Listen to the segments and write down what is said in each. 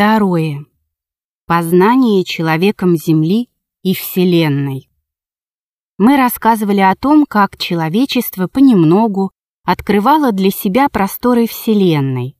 Второе. Познание человеком Земли и Вселенной. Мы рассказывали о том, как человечество понемногу открывало для себя просторы Вселенной.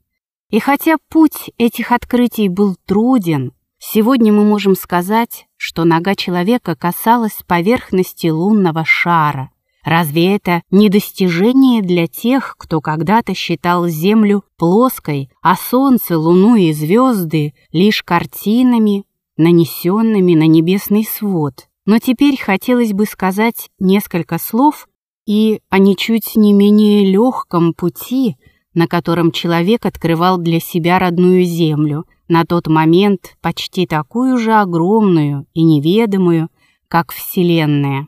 И хотя путь этих открытий был труден, сегодня мы можем сказать, что нога человека касалась поверхности лунного шара – Разве это не достижение для тех, кто когда-то считал Землю плоской, а Солнце, Луну и звезды лишь картинами, нанесенными на небесный свод? Но теперь хотелось бы сказать несколько слов и о ничуть не менее легком пути, на котором человек открывал для себя родную Землю, на тот момент почти такую же огромную и неведомую, как Вселенная.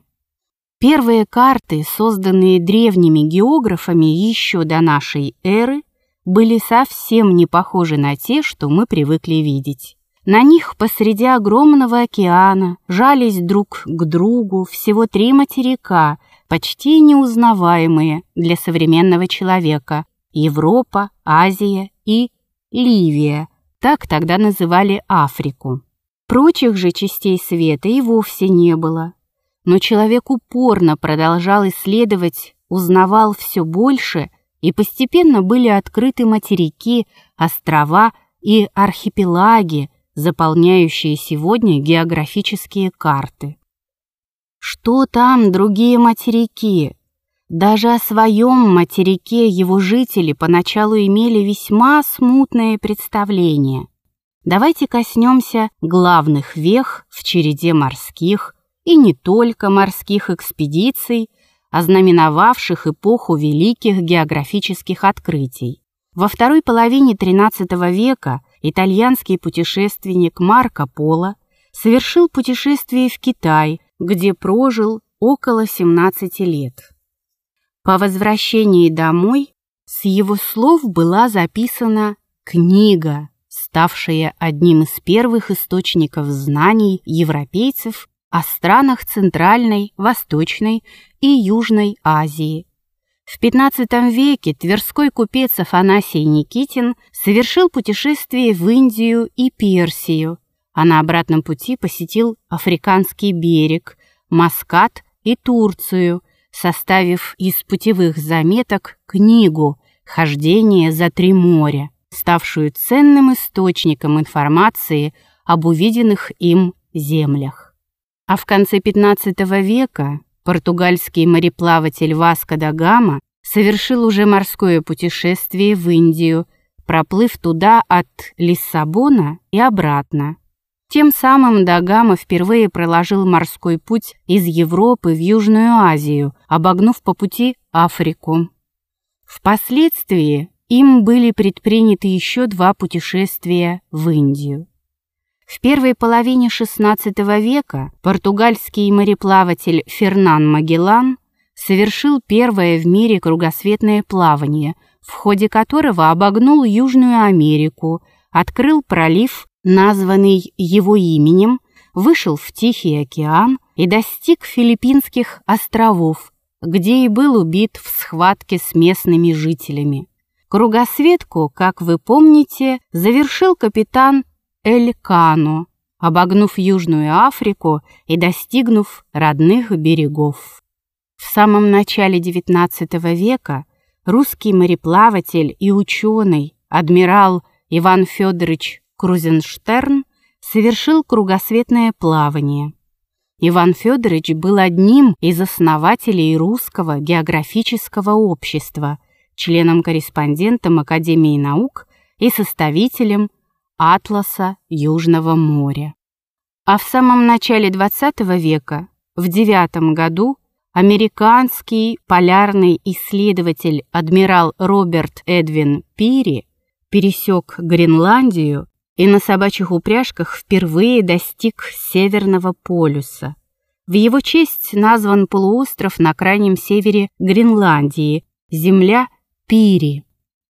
Первые карты, созданные древними географами еще до нашей эры, были совсем не похожи на те, что мы привыкли видеть. На них посреди огромного океана жались друг к другу всего три материка, почти неузнаваемые для современного человека – Европа, Азия и Ливия, так тогда называли Африку. Прочих же частей света и вовсе не было, но человек упорно продолжал исследовать, узнавал все больше, и постепенно были открыты материки, острова и архипелаги, заполняющие сегодня географические карты. Что там другие материки? Даже о своем материке его жители поначалу имели весьма смутное представление. Давайте коснемся главных вех в череде морских, и не только морских экспедиций, ознаменовавших эпоху великих географических открытий. Во второй половине XIII века итальянский путешественник Марко Поло совершил путешествие в Китай, где прожил около 17 лет. По возвращении домой с его слов была записана книга, ставшая одним из первых источников знаний европейцев о странах Центральной, Восточной и Южной Азии. В XV веке тверской купец Афанасий Никитин совершил путешествие в Индию и Персию, а на обратном пути посетил Африканский берег, Маскат и Турцию, составив из путевых заметок книгу «Хождение за три моря», ставшую ценным источником информации об увиденных им землях. А в конце XV века португальский мореплаватель Васко да Гама совершил уже морское путешествие в Индию, проплыв туда от Лиссабона и обратно. Тем самым Дагама впервые проложил морской путь из Европы в Южную Азию, обогнув по пути Африку. Впоследствии им были предприняты еще два путешествия в Индию. В первой половине XVI века португальский мореплаватель Фернан Магеллан совершил первое в мире кругосветное плавание, в ходе которого обогнул Южную Америку, открыл пролив, названный его именем, вышел в Тихий океан и достиг Филиппинских островов, где и был убит в схватке с местными жителями. Кругосветку, как вы помните, завершил капитан Эль-Кану, обогнув Южную Африку и достигнув родных берегов. В самом начале XIX века русский мореплаватель и ученый адмирал Иван Федорович Крузенштерн совершил кругосветное плавание. Иван Федорович был одним из основателей русского географического общества, членом-корреспондентом Академии наук и составителем атласа Южного моря. А в самом начале XX века, в девятом году, американский полярный исследователь адмирал Роберт Эдвин Пири пересек Гренландию и на собачьих упряжках впервые достиг Северного полюса. В его честь назван полуостров на крайнем севере Гренландии, земля Пири.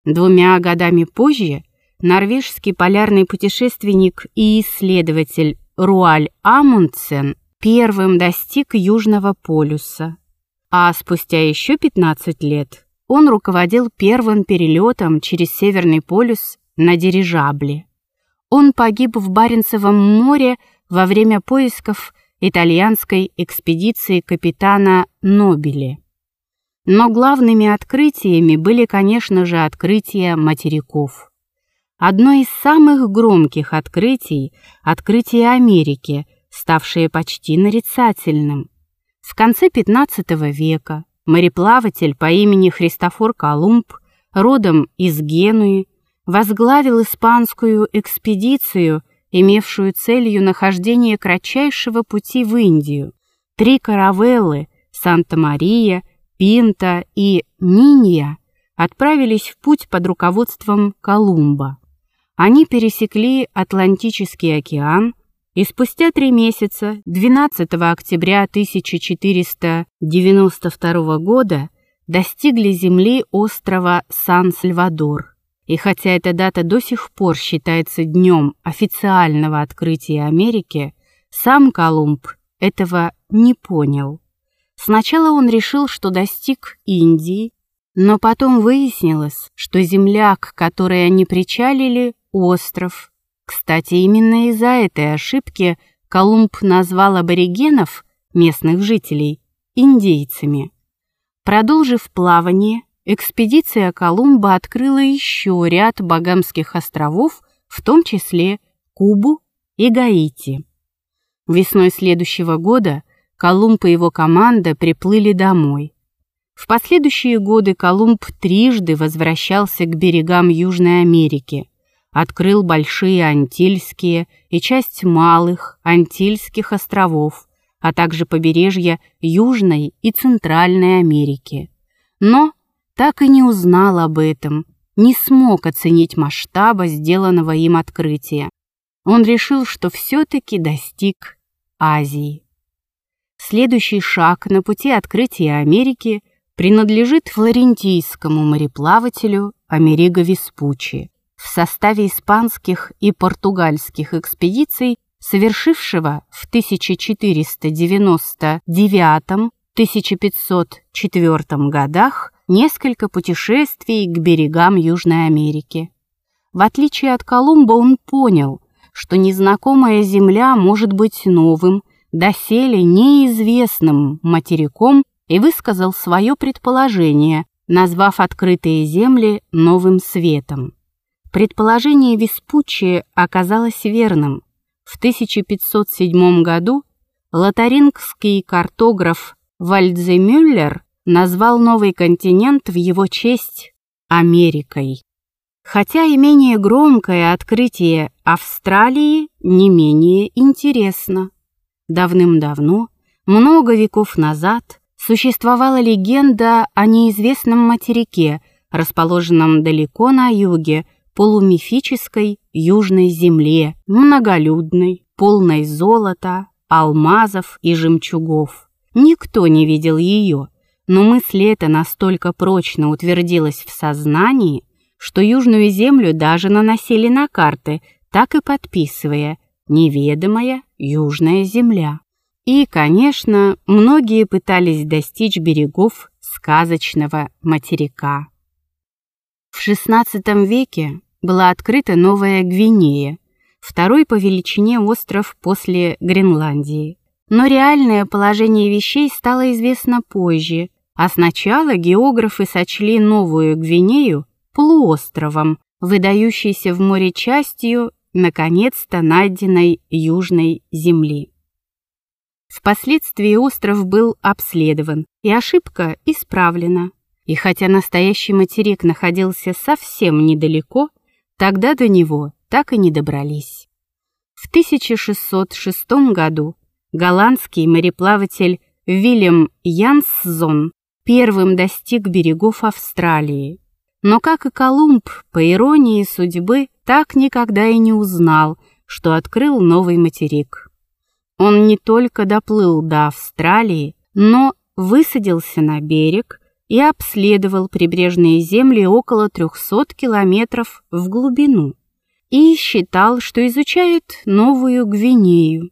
Двумя годами позже норвежский полярный путешественник и исследователь Руаль Амундсен первым достиг Южного полюса, а спустя еще 15 лет он руководил первым перелетом через Северный полюс на дирижабле. он погиб в Баренцевом море во время поисков итальянской экспедиции капитана Нобели. Но главными открытиями были, конечно же, открытия материков. Одно из самых громких открытий – открытие Америки, ставшее почти нарицательным. В конце XV века мореплаватель по имени Христофор Колумб, родом из Генуи, возглавил испанскую экспедицию, имевшую целью нахождение кратчайшего пути в Индию. Три каравеллы – Санта-Мария, Пинта и Нинья – отправились в путь под руководством Колумба. Они пересекли Атлантический океан и спустя три месяца, 12 октября 1492 года, достигли земли острова Сан-Сальвадор. И хотя эта дата до сих пор считается днем официального открытия Америки, сам Колумб этого не понял. Сначала он решил, что достиг Индии, но потом выяснилось, что земля, к которой они причалили, остров. Кстати, именно из-за этой ошибки Колумб назвал аборигенов, местных жителей, индейцами. Продолжив плавание, экспедиция Колумба открыла еще ряд Багамских островов, в том числе Кубу и Гаити. Весной следующего года Колумб и его команда приплыли домой. В последующие годы Колумб трижды возвращался к берегам Южной Америки, открыл Большие Антильские и часть Малых Антильских островов, а также побережья Южной и Центральной Америки. Но так и не узнал об этом, не смог оценить масштаба сделанного им открытия. Он решил, что все-таки достиг Азии. Следующий шаг на пути открытия Америки принадлежит флорентийскому мореплавателю Америго Веспуччи в составе испанских и португальских экспедиций, совершившего в 1499-1504 годах несколько путешествий к берегам Южной Америки. В отличие от Колумба он понял, что незнакомая земля может быть новым, доселе неизвестным материком и высказал свое предположение, назвав открытые земли новым светом. Предположение Веспуччи оказалось верным. В 1507 году лотарингский картограф Вальдземюллер назвал новый континент в его честь Америкой. Хотя и менее громкое открытие Австралии не менее интересно. Давным-давно, много веков назад, существовала легенда о неизвестном материке, расположенном далеко на юге, полумифической южной земле, многолюдной, полной золота, алмазов и жемчугов. Никто не видел ее, но мысль эта настолько прочно утвердилась в сознании, что Южную землю даже наносили на карты, так и подписывая «Неведомая Южная земля». И, конечно, многие пытались достичь берегов сказочного материка. В XVI веке была открыта Новая Гвинея, второй по величине остров после Гренландии. Но реальное положение вещей стало известно позже, а сначала географы сочли Новую Гвинею полуостровом, выдающейся в море частью, наконец-то найденной Южной Земли. Впоследствии остров был обследован, и ошибка исправлена. И хотя настоящий материк находился совсем недалеко, тогда до него так и не добрались. В 1606 году голландский мореплаватель Вильям Янсзон первым достиг берегов Австралии. Но, как и Колумб, по иронии судьбы, так никогда и не узнал, что открыл новый материк. Он не только доплыл до Австралии, но высадился на берег и обследовал прибрежные земли около 300 километров в глубину и считал, что изучает Новую Гвинею.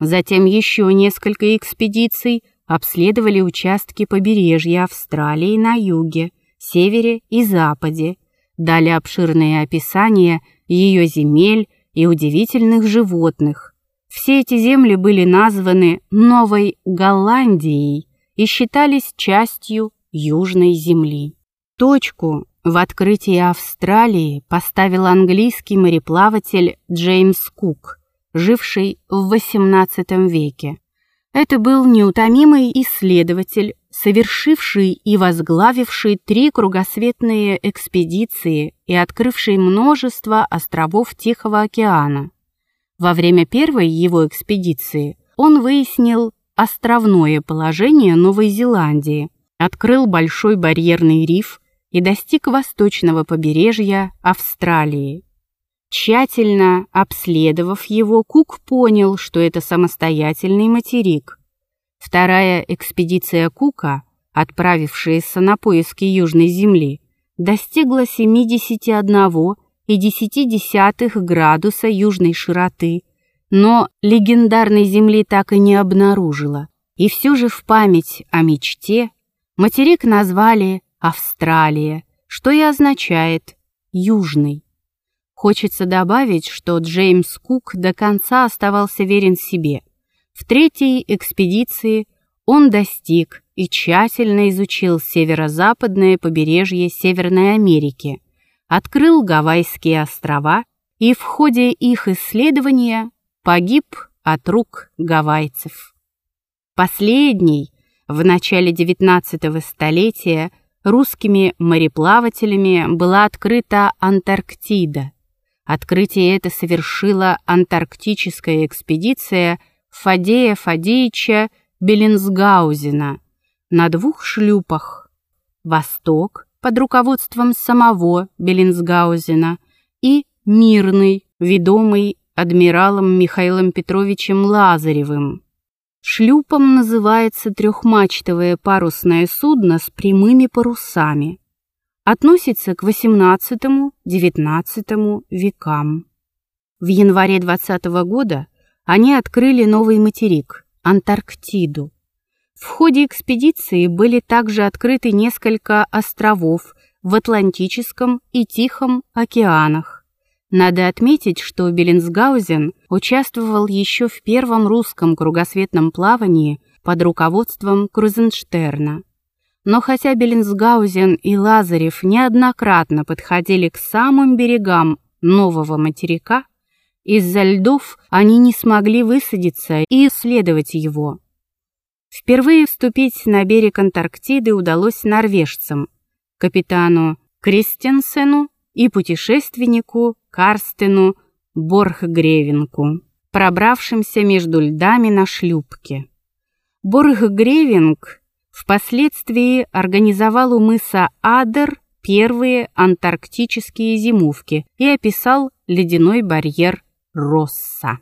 Затем еще несколько экспедиций обследовали участки побережья Австралии на юге, севере и западе, дали обширные описания ее земель и удивительных животных. Все эти земли были названы Новой Голландией и считались частью Южной Земли. Точку в открытии Австралии поставил английский мореплаватель Джеймс Кук, живший в XVIII веке. Это был неутомимый исследователь, совершивший и возглавивший три кругосветные экспедиции и открывший множество островов Тихого океана. Во время первой его экспедиции он выяснил островное положение Новой Зеландии, открыл Большой барьерный риф и достиг восточного побережья Австралии. Тщательно обследовав его, Кук понял, что это самостоятельный материк. Вторая экспедиция Кука, отправившаяся на поиски Южной Земли, достигла 71,1 градуса южной широты, но легендарной Земли так и не обнаружила. И все же в память о мечте материк назвали Австралия, что и означает «южный». Хочется добавить, что Джеймс Кук до конца оставался верен себе. В третьей экспедиции он достиг и тщательно изучил северо-западное побережье Северной Америки, открыл Гавайские острова и в ходе их исследования погиб от рук гавайцев. Последний в начале XIX столетия русскими мореплавателями была открыта Антарктида – Открытие это совершила антарктическая экспедиция Фадея Фадеича Беллинсгаузена на двух шлюпах «Восток» под руководством самого Беллинсгаузена и «Мирный», ведомый адмиралом Михаилом Петровичем Лазаревым. Шлюпом называется трехмачтовое парусное судно с прямыми парусами относится к XVIII-XIX векам. В январе 20 -го года они открыли новый материк – Антарктиду. В ходе экспедиции были также открыты несколько островов в Атлантическом и Тихом океанах. Надо отметить, что Беллинсгаузен участвовал еще в первом русском кругосветном плавании под руководством Крузенштерна. Но хотя Беллинсгаузен и Лазарев неоднократно подходили к самым берегам нового материка, из-за льдов они не смогли высадиться и исследовать его. Впервые вступить на берег Антарктиды удалось норвежцам, капитану Кристенсену и путешественнику Карстену Борхгревинку, пробравшимся между льдами на шлюпке. Борхгревинг Впоследствии организовал у мыса Адер первые антарктические зимовки и описал ледяной барьер Росса.